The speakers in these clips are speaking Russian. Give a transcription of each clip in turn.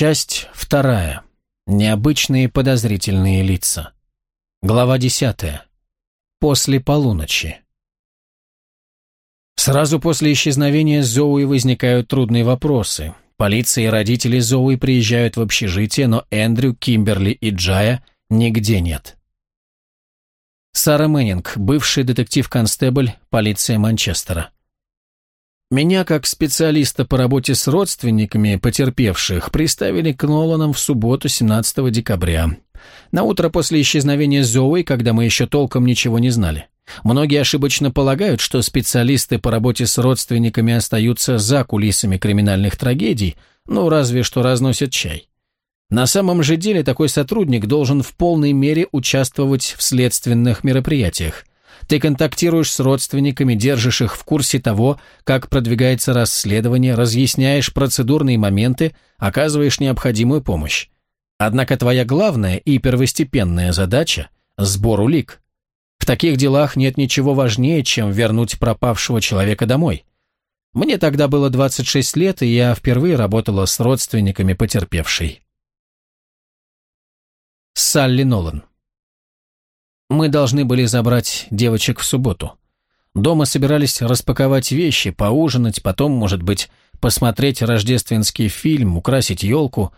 Часть вторая. Необычные подозрительные лица. Глава десятая. После полуночи. Сразу после исчезновения Зоуи возникают трудные вопросы. Полиция и родители Зоуи приезжают в общежитие, но Эндрю, Кимберли и Джая нигде нет. Сара Мэнинг, бывший детектив-констебль, полиция Манчестера. Меня, как специалиста по работе с родственниками потерпевших, приставили к Ноланам в субботу 17 декабря. На утро после исчезновения Зои, когда мы еще толком ничего не знали. Многие ошибочно полагают, что специалисты по работе с родственниками остаются за кулисами криминальных трагедий, ну разве что разносят чай. На самом же деле такой сотрудник должен в полной мере участвовать в следственных мероприятиях. Ты контактируешь с родственниками, держишь их в курсе того, как продвигается расследование, разъясняешь процедурные моменты, оказываешь необходимую помощь. Однако твоя главная и первостепенная задача – сбор улик. В таких делах нет ничего важнее, чем вернуть пропавшего человека домой. Мне тогда было 26 лет, и я впервые работала с родственниками потерпевшей. Салли Нолан мы должны были забрать девочек в субботу. Дома собирались распаковать вещи, поужинать, потом, может быть, посмотреть рождественский фильм, украсить елку.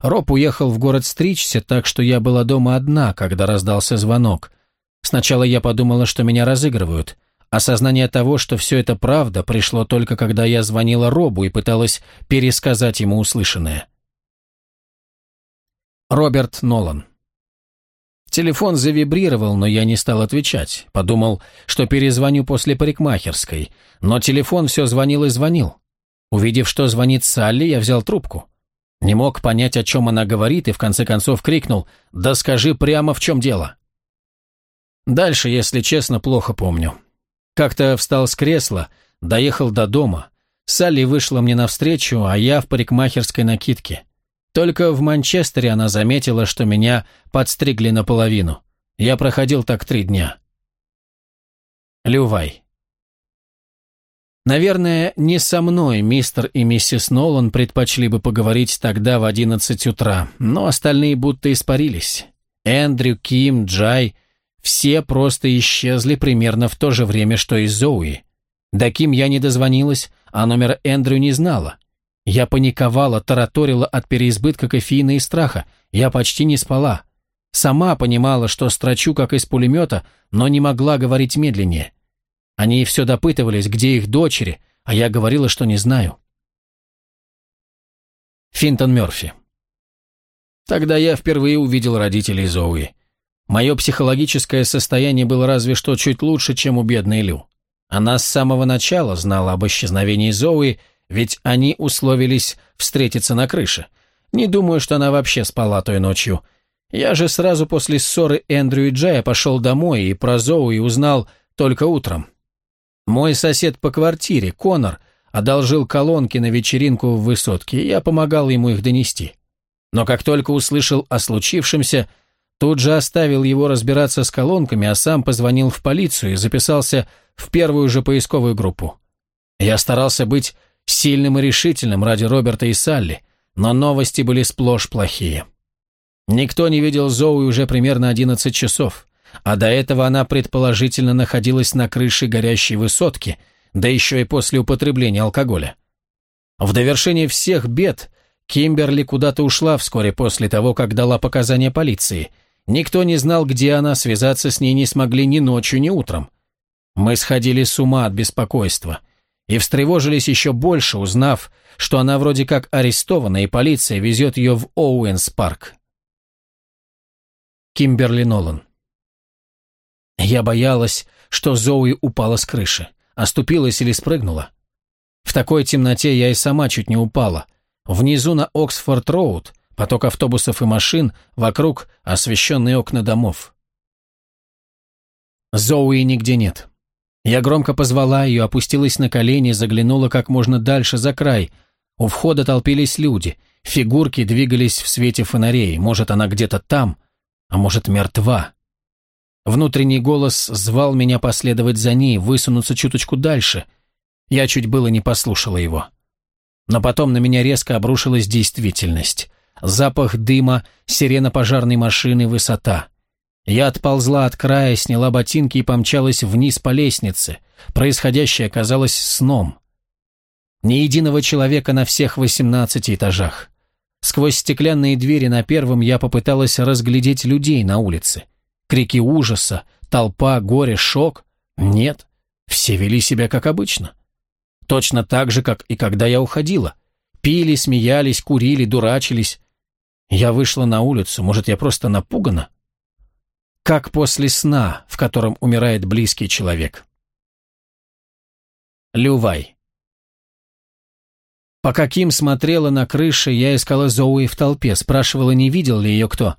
Роб уехал в город стричься, так что я была дома одна, когда раздался звонок. Сначала я подумала, что меня разыгрывают. Осознание того, что все это правда, пришло только когда я звонила Робу и пыталась пересказать ему услышанное. Роберт Нолан Телефон завибрировал, но я не стал отвечать. Подумал, что перезвоню после парикмахерской. Но телефон все звонил и звонил. Увидев, что звонит Салли, я взял трубку. Не мог понять, о чем она говорит, и в конце концов крикнул «Да скажи прямо, в чем дело!» Дальше, если честно, плохо помню. Как-то встал с кресла, доехал до дома. Салли вышла мне навстречу, а я в парикмахерской накидке. Только в Манчестере она заметила, что меня подстригли наполовину. Я проходил так три дня. Лювай. Наверное, не со мной мистер и миссис Нолан предпочли бы поговорить тогда в одиннадцать утра, но остальные будто испарились. Эндрю, Ким, Джай – все просто исчезли примерно в то же время, что и Зоуи. До Ким я не дозвонилась, а номер Эндрю не знала. Я паниковала, тараторила от переизбытка кофеина и страха. Я почти не спала. Сама понимала, что строчу как из пулемета, но не могла говорить медленнее. Они все допытывались, где их дочери, а я говорила, что не знаю. Финтон Мёрфи. Тогда я впервые увидел родителей Зоуи. Мое психологическое состояние было разве что чуть лучше, чем у бедной Лю. Она с самого начала знала об исчезновении Зоуи ведь они условились встретиться на крыше. Не думаю, что она вообще спала той ночью. Я же сразу после ссоры Эндрю и Джая пошел домой и про Зоуи узнал только утром. Мой сосед по квартире, Конор, одолжил колонки на вечеринку в высотке, я помогал ему их донести. Но как только услышал о случившемся, тут же оставил его разбираться с колонками, а сам позвонил в полицию и записался в первую же поисковую группу. Я старался быть сильным и решительным ради Роберта и Салли, но новости были сплошь плохие. Никто не видел Зоуи уже примерно 11 часов, а до этого она предположительно находилась на крыше горящей высотки, да еще и после употребления алкоголя. В довершение всех бед Кимберли куда-то ушла вскоре после того, как дала показания полиции. Никто не знал, где она, связаться с ней не смогли ни ночью, ни утром. Мы сходили с ума от беспокойства и встревожились еще больше, узнав, что она вроде как арестована, и полиция везет ее в Оуэнс-парк. Кимберли Нолан. Я боялась, что Зоуи упала с крыши, оступилась или спрыгнула. В такой темноте я и сама чуть не упала. Внизу на Оксфорд-Роуд поток автобусов и машин, вокруг освещенные окна домов. Зоуи нигде нет. Я громко позвала ее, опустилась на колени, заглянула как можно дальше за край. У входа толпились люди. Фигурки двигались в свете фонарей. Может, она где-то там, а может, мертва. Внутренний голос звал меня последовать за ней, высунуться чуточку дальше. Я чуть было не послушала его. Но потом на меня резко обрушилась действительность. Запах дыма, сирена пожарной машины, высота — я отползла от края, сняла ботинки и помчалась вниз по лестнице. Происходящее казалось сном. Ни единого человека на всех восемнадцати этажах. Сквозь стеклянные двери на первом я попыталась разглядеть людей на улице. Крики ужаса, толпа, горе, шок. Нет, все вели себя как обычно. Точно так же, как и когда я уходила. Пили, смеялись, курили, дурачились. Я вышла на улицу, может, я просто напугана? как после сна, в котором умирает близкий человек. Лювай. Пока Ким смотрела на крыши, я искала Зоуи в толпе, спрашивала, не видел ли ее кто.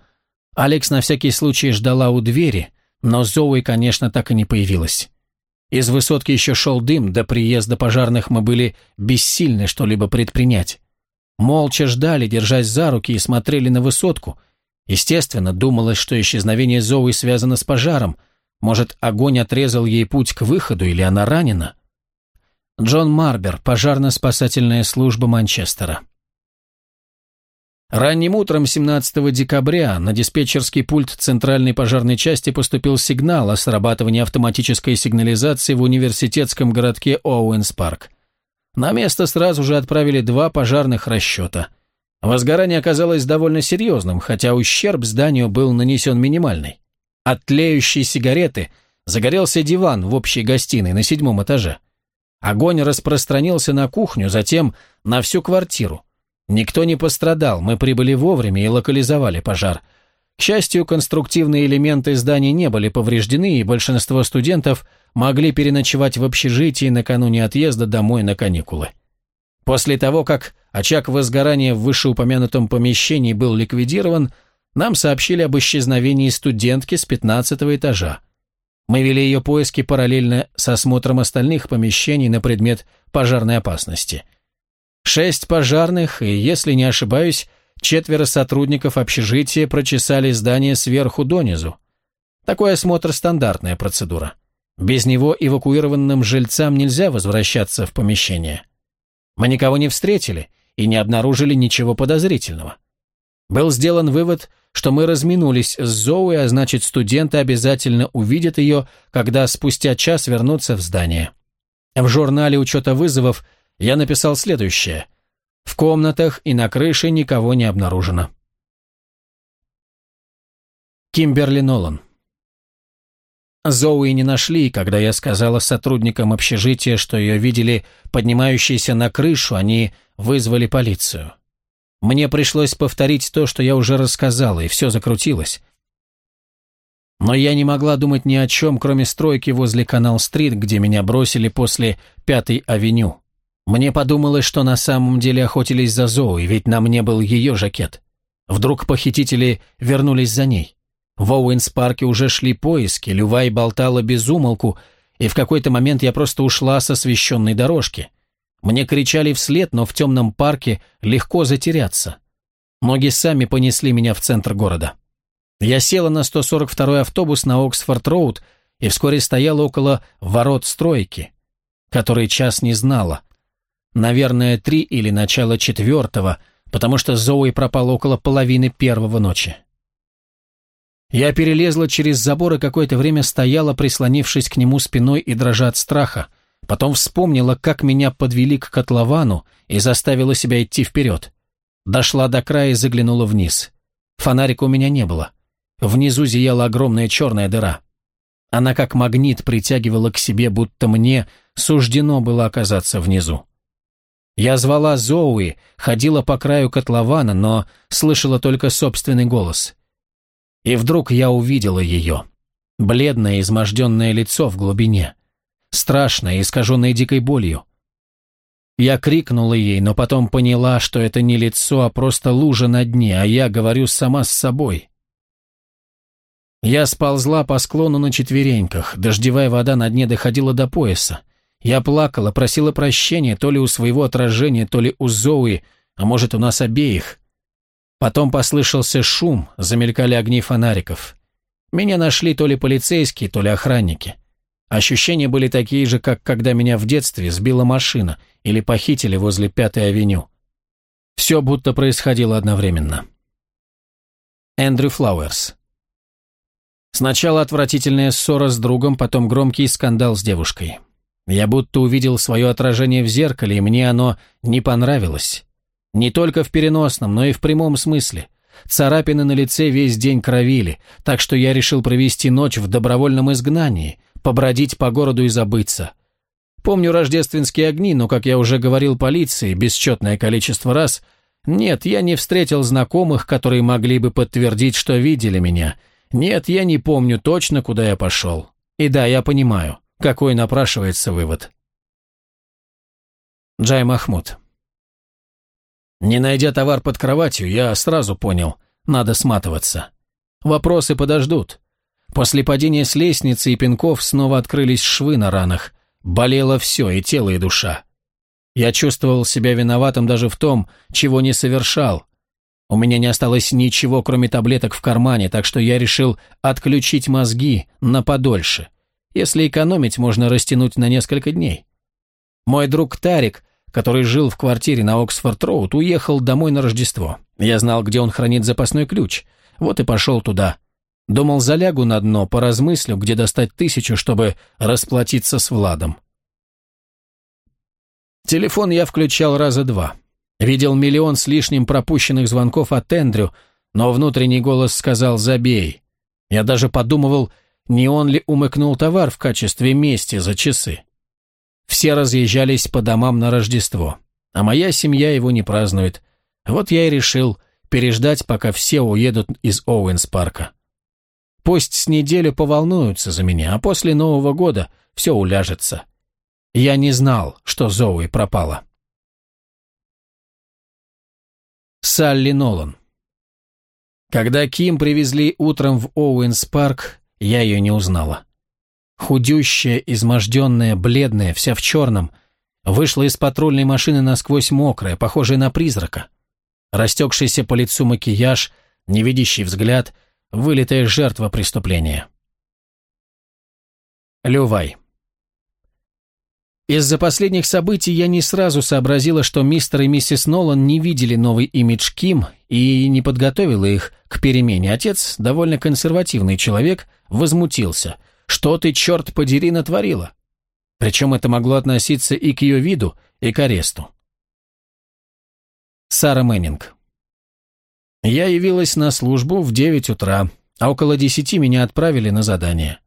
Алекс на всякий случай ждала у двери, но Зоуи, конечно, так и не появилась. Из высотки еще шел дым, до приезда пожарных мы были бессильны что-либо предпринять. Молча ждали, держась за руки, и смотрели на высотку, Естественно, думалось, что исчезновение Зоуи связано с пожаром. Может, огонь отрезал ей путь к выходу, или она ранена? Джон Марбер, пожарно-спасательная служба Манчестера. Ранним утром 17 декабря на диспетчерский пульт Центральной пожарной части поступил сигнал о срабатывании автоматической сигнализации в университетском городке Оуэнс-Парк. На место сразу же отправили два пожарных расчета. Возгорание оказалось довольно серьезным, хотя ущерб зданию был нанесен минимальный. От тлеющей сигареты загорелся диван в общей гостиной на седьмом этаже. Огонь распространился на кухню, затем на всю квартиру. Никто не пострадал, мы прибыли вовремя и локализовали пожар. К счастью, конструктивные элементы здания не были повреждены, и большинство студентов могли переночевать в общежитии накануне отъезда домой на каникулы. После того, как очаг возгорания в вышеупомянутом помещении был ликвидирован, нам сообщили об исчезновении студентки с 15 этажа. Мы вели ее поиски параллельно с осмотром остальных помещений на предмет пожарной опасности. Шесть пожарных и, если не ошибаюсь, четверо сотрудников общежития прочесали здание сверху донизу. Такой осмотр – стандартная процедура. Без него эвакуированным жильцам нельзя возвращаться в помещение. Мы никого не встретили и не обнаружили ничего подозрительного. Был сделан вывод, что мы разминулись с Зоуи, а значит, студенты обязательно увидят ее, когда спустя час вернутся в здание. В журнале учета вызовов я написал следующее. В комнатах и на крыше никого не обнаружено. Кимберли Нолан Зоуи не нашли, и когда я сказала сотрудникам общежития, что ее видели поднимающейся на крышу, они вызвали полицию. Мне пришлось повторить то, что я уже рассказала, и все закрутилось. Но я не могла думать ни о чем, кроме стройки возле Канал-стрит, где меня бросили после Пятой авеню. Мне подумалось, что на самом деле охотились за Зоуи, ведь на мне был ее жакет. Вдруг похитители вернулись за ней. В Оуэнс-парке уже шли поиски, Лювай болтала без умолку, и в какой-то момент я просто ушла с освещенной дорожки. Мне кричали вслед, но в темном парке легко затеряться. Ноги сами понесли меня в центр города. Я села на 142-й автобус на Оксфорд-роуд и вскоре стояла около ворот стройки, который час не знала. Наверное, три или начало четвертого, потому что Зои пропала около половины первого ночи. Я перелезла через забор и какое-то время стояла, прислонившись к нему спиной и дрожа от страха. Потом вспомнила, как меня подвели к котловану и заставила себя идти вперед. Дошла до края и заглянула вниз. Фонарика у меня не было. Внизу зияла огромная черная дыра. Она как магнит притягивала к себе, будто мне суждено было оказаться внизу. Я звала Зоуи, ходила по краю котлована, но слышала только собственный голос — и вдруг я увидела ее. Бледное, изможденное лицо в глубине. Страшное, искаженное дикой болью. Я крикнула ей, но потом поняла, что это не лицо, а просто лужа на дне, а я говорю сама с собой. Я сползла по склону на четвереньках, дождевая вода на дне доходила до пояса. Я плакала, просила прощения то ли у своего отражения, то ли у Зои, а может, у нас обеих. Потом послышался шум, замелькали огни фонариков. Меня нашли то ли полицейские, то ли охранники. Ощущения были такие же, как когда меня в детстве сбила машина или похитили возле Пятой авеню. Все будто происходило одновременно. Эндрю Флауэрс. Сначала отвратительная ссора с другом, потом громкий скандал с девушкой. Я будто увидел свое отражение в зеркале, и мне оно не понравилось. Не только в переносном, но и в прямом смысле. Царапины на лице весь день кровили, так что я решил провести ночь в добровольном изгнании, побродить по городу и забыться. Помню рождественские огни, но, как я уже говорил полиции, бесчетное количество раз, нет, я не встретил знакомых, которые могли бы подтвердить, что видели меня. Нет, я не помню точно, куда я пошел. И да, я понимаю, какой напрашивается вывод. Джай Махмуд не найдя товар под кроватью, я сразу понял, надо сматываться. Вопросы подождут. После падения с лестницы и пинков снова открылись швы на ранах. Болело все, и тело, и душа. Я чувствовал себя виноватым даже в том, чего не совершал. У меня не осталось ничего, кроме таблеток в кармане, так что я решил отключить мозги на подольше. Если экономить, можно растянуть на несколько дней. Мой друг Тарик который жил в квартире на Оксфорд-Роуд, уехал домой на Рождество. Я знал, где он хранит запасной ключ. Вот и пошел туда. Думал, залягу на дно, поразмыслю, где достать тысячу, чтобы расплатиться с Владом. Телефон я включал раза два. Видел миллион с лишним пропущенных звонков от Эндрю, но внутренний голос сказал «забей». Я даже подумывал, не он ли умыкнул товар в качестве мести за часы. Все разъезжались по домам на Рождество, а моя семья его не празднует. Вот я и решил переждать, пока все уедут из Оуэнс-парка. Пусть с неделю поволнуются за меня, а после Нового года все уляжется. Я не знал, что Зоуи пропала. Салли Нолан Когда Ким привезли утром в Оуэнс-парк, я ее не узнала худющая, изможденная, бледная, вся в черном, вышла из патрульной машины насквозь мокрая, похожая на призрака. Растекшийся по лицу макияж, невидящий взгляд, вылитая жертва преступления. Лювай. Из-за последних событий я не сразу сообразила, что мистер и миссис Нолан не видели новый имидж Ким и не подготовила их к перемене. Отец, довольно консервативный человек, возмутился – что ты, черт подери, натворила? Причем это могло относиться и к ее виду, и к аресту. Сара Мэннинг. Я явилась на службу в 9 утра, а около 10 меня отправили на задание.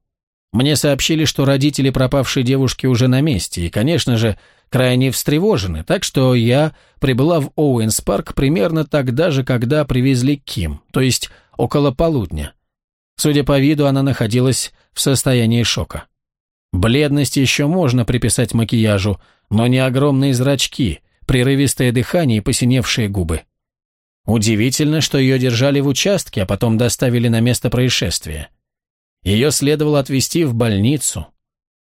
Мне сообщили, что родители пропавшей девушки уже на месте, и, конечно же, крайне встревожены, так что я прибыла в Оуэнс-парк примерно тогда же, когда привезли Ким, то есть около полудня. Судя по виду, она находилась в состоянии шока. Бледность еще можно приписать макияжу, но не огромные зрачки, прерывистое дыхание и посиневшие губы. Удивительно, что ее держали в участке, а потом доставили на место происшествия. Ее следовало отвезти в больницу.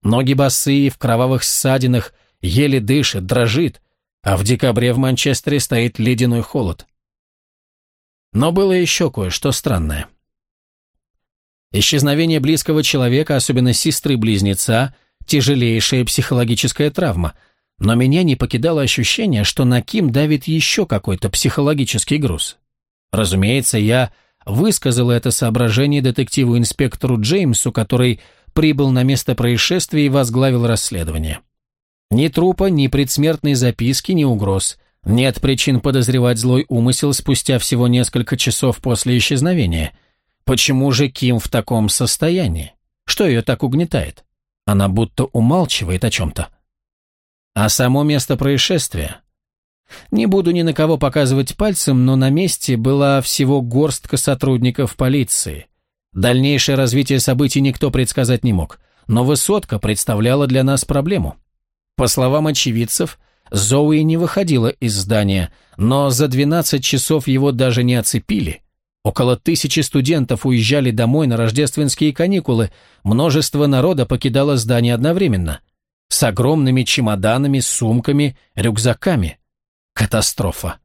Ноги босые, в кровавых ссадинах, еле дышит, дрожит, а в декабре в Манчестере стоит ледяной холод. Но было еще кое-что странное. Исчезновение близкого человека, особенно сестры-близнеца, тяжелейшая психологическая травма. Но меня не покидало ощущение, что на Ким давит еще какой-то психологический груз. Разумеется, я высказал это соображение детективу-инспектору Джеймсу, который прибыл на место происшествия и возглавил расследование. Ни трупа, ни предсмертной записки, ни угроз. Нет причин подозревать злой умысел спустя всего несколько часов после исчезновения – Почему же Ким в таком состоянии? Что ее так угнетает? Она будто умалчивает о чем-то. А само место происшествия? Не буду ни на кого показывать пальцем, но на месте была всего горстка сотрудников полиции. Дальнейшее развитие событий никто предсказать не мог, но высотка представляла для нас проблему. По словам очевидцев, Зоуи не выходила из здания, но за 12 часов его даже не оцепили – Около тысячи студентов уезжали домой на рождественские каникулы, множество народа покидало здание одновременно. С огромными чемоданами, сумками, рюкзаками. Катастрофа.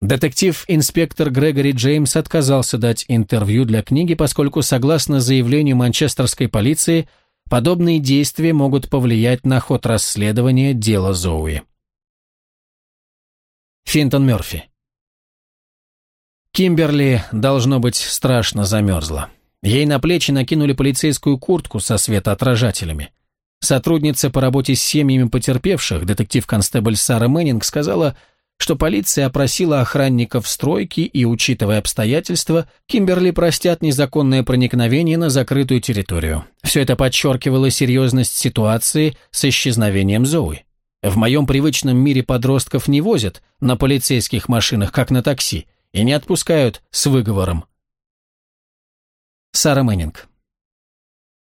Детектив-инспектор Грегори Джеймс отказался дать интервью для книги, поскольку, согласно заявлению манчестерской полиции, подобные действия могут повлиять на ход расследования дела Зоуи. Финтон Мёрфи Кимберли, должно быть, страшно замерзла. Ей на плечи накинули полицейскую куртку со светоотражателями. Сотрудница по работе с семьями потерпевших, детектив-констебль Сара Мэнинг сказала, что полиция опросила охранников стройки и, учитывая обстоятельства, Кимберли простят незаконное проникновение на закрытую территорию. Все это подчеркивало серьезность ситуации с исчезновением Зои. В моем привычном мире подростков не возят на полицейских машинах, как на такси – и не отпускают с выговором. Сара Мэнинг.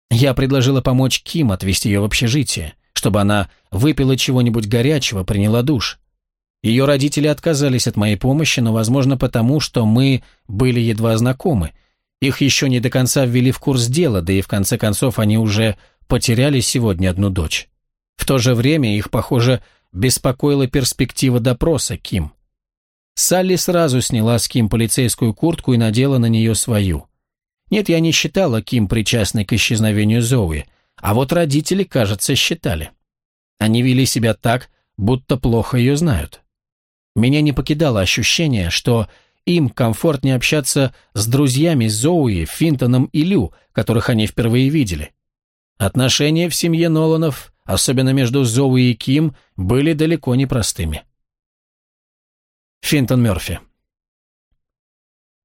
Я предложила помочь Ким отвезти ее в общежитие, чтобы она выпила чего-нибудь горячего, приняла душ. Ее родители отказались от моей помощи, но, возможно, потому, что мы были едва знакомы. Их еще не до конца ввели в курс дела, да и в конце концов они уже потеряли сегодня одну дочь. В то же время их, похоже, беспокоила перспектива допроса Ким. Салли сразу сняла с Ким полицейскую куртку и надела на нее свою. Нет, я не считала Ким причастной к исчезновению Зоуи, а вот родители, кажется, считали. Они вели себя так, будто плохо ее знают. Меня не покидало ощущение, что им комфортнее общаться с друзьями Зоуи, Финтоном и Лю, которых они впервые видели. Отношения в семье Ноланов, особенно между Зоуи и Ким, были далеко не простыми. Шинтон Мёрфи.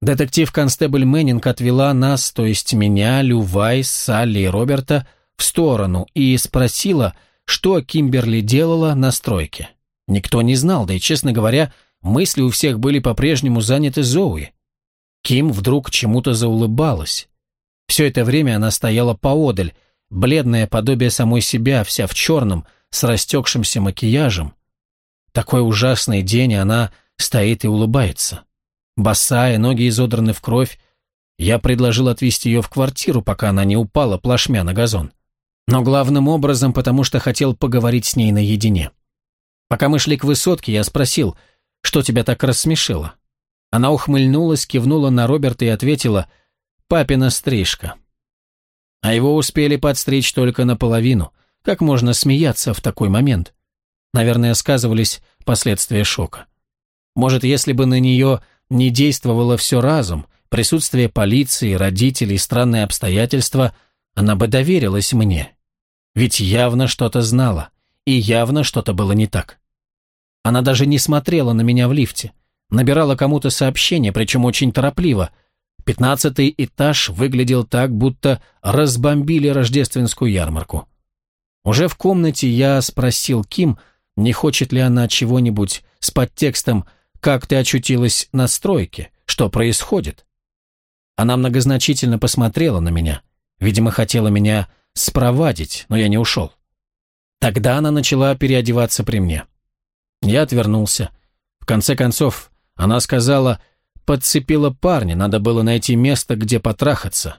Детектив-констебль Мэннинг отвела нас, то есть меня, Лювай, Салли и Роберта, в сторону и спросила, что Кимберли делала на стройке. Никто не знал, да и, честно говоря, мысли у всех были по-прежнему заняты Зоуи. Ким вдруг чему-то заулыбалась. Все это время она стояла поодаль, бледное подобие самой себя, вся в черном, с растекшимся макияжем. Такой ужасный день она стоит и улыбается. Босая, ноги изодраны в кровь. Я предложил отвезти ее в квартиру, пока она не упала плашмя на газон. Но главным образом, потому что хотел поговорить с ней наедине. Пока мы шли к высотке, я спросил, что тебя так рассмешило? Она ухмыльнулась, кивнула на Роберта и ответила «Папина стрижка». А его успели подстричь только наполовину. Как можно смеяться в такой момент? Наверное, сказывались последствия шока. Может, если бы на нее не действовало все разом, присутствие полиции, родителей, странные обстоятельства, она бы доверилась мне. Ведь явно что-то знала, и явно что-то было не так. Она даже не смотрела на меня в лифте, набирала кому-то сообщение, причем очень торопливо. Пятнадцатый этаж выглядел так, будто разбомбили рождественскую ярмарку. Уже в комнате я спросил Ким, не хочет ли она чего-нибудь с подтекстом как ты очутилась на стройке? Что происходит?» Она многозначительно посмотрела на меня. Видимо, хотела меня спровадить, но я не ушел. Тогда она начала переодеваться при мне. Я отвернулся. В конце концов, она сказала, подцепила парня, надо было найти место, где потрахаться.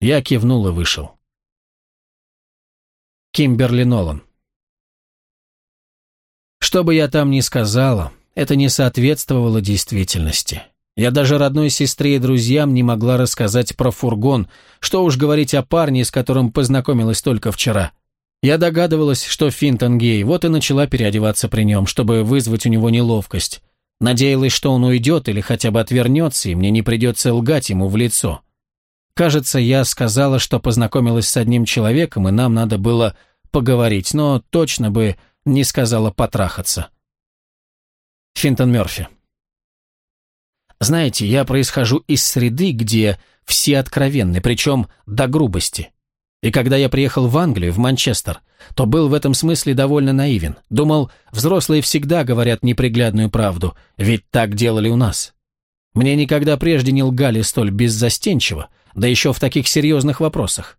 Я кивнул и вышел. Кимберли Нолан. Что бы я там ни сказала, это не соответствовало действительности. Я даже родной сестре и друзьям не могла рассказать про фургон, что уж говорить о парне, с которым познакомилась только вчера. Я догадывалась, что Финтон гей, вот и начала переодеваться при нем, чтобы вызвать у него неловкость. Надеялась, что он уйдет или хотя бы отвернется, и мне не придется лгать ему в лицо. Кажется, я сказала, что познакомилась с одним человеком, и нам надо было поговорить, но точно бы не сказала потрахаться. Финтон Мёрфи. Знаете, я происхожу из среды, где все откровенны, причем до грубости. И когда я приехал в Англию, в Манчестер, то был в этом смысле довольно наивен. Думал, взрослые всегда говорят неприглядную правду, ведь так делали у нас. Мне никогда прежде не лгали столь беззастенчиво, да еще в таких серьезных вопросах.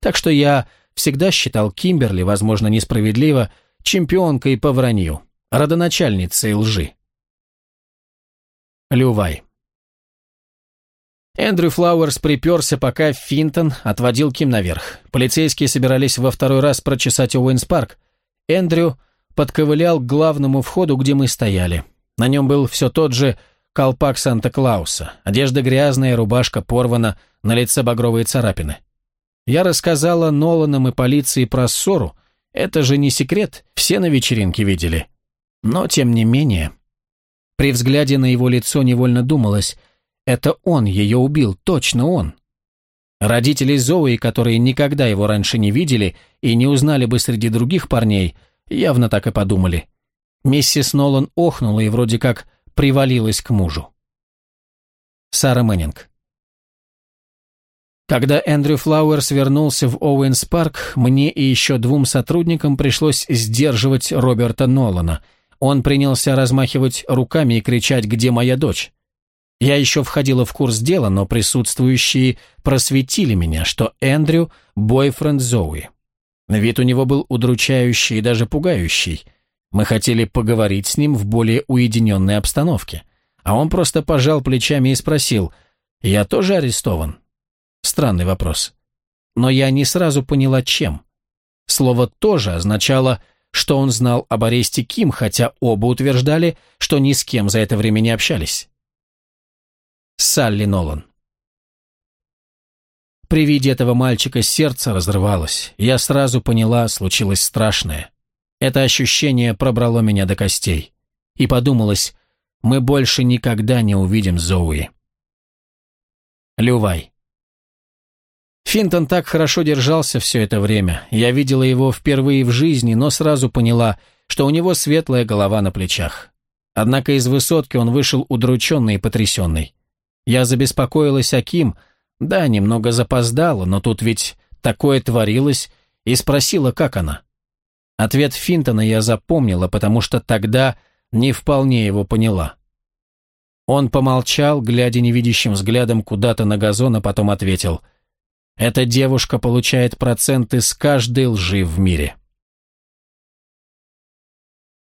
Так что я всегда считал Кимберли, возможно, несправедливо, чемпионкой по вранью родоначальницей лжи. Лювай. Эндрю Флауэрс приперся, пока Финтон отводил Ким наверх. Полицейские собирались во второй раз прочесать Уэйнс Парк. Эндрю подковылял к главному входу, где мы стояли. На нем был все тот же колпак Санта-Клауса. Одежда грязная, рубашка порвана, на лице багровые царапины. Я рассказала Ноланам и полиции про ссору. Это же не секрет, все на вечеринке видели. Но, тем не менее, при взгляде на его лицо невольно думалось, это он ее убил, точно он. Родители Зои, которые никогда его раньше не видели и не узнали бы среди других парней, явно так и подумали. Миссис Нолан охнула и вроде как привалилась к мужу. Сара Мэннинг. Когда Эндрю Флауэрс вернулся в Оуэнс-парк, мне и еще двум сотрудникам пришлось сдерживать Роберта Нолана – он принялся размахивать руками и кричать «Где моя дочь?». Я еще входила в курс дела, но присутствующие просветили меня, что Эндрю – бойфренд Зоуи. Вид у него был удручающий и даже пугающий. Мы хотели поговорить с ним в более уединенной обстановке. А он просто пожал плечами и спросил «Я тоже арестован?». Странный вопрос. Но я не сразу поняла, чем. Слово «тоже» означало что он знал об аресте Ким, хотя оба утверждали, что ни с кем за это время не общались. Салли Нолан При виде этого мальчика сердце разрывалось. Я сразу поняла, случилось страшное. Это ощущение пробрало меня до костей. И подумалось, мы больше никогда не увидим Зоуи. Лювай. Финтон так хорошо держался все это время. Я видела его впервые в жизни, но сразу поняла, что у него светлая голова на плечах. Однако из высотки он вышел удрученный и потрясенный. Я забеспокоилась о Ким, да, немного запоздала, но тут ведь такое творилось, и спросила, как она. Ответ Финтона я запомнила, потому что тогда не вполне его поняла. Он помолчал, глядя невидящим взглядом куда-то на газон, а потом ответил — эта девушка получает проценты с каждой лжи в мире.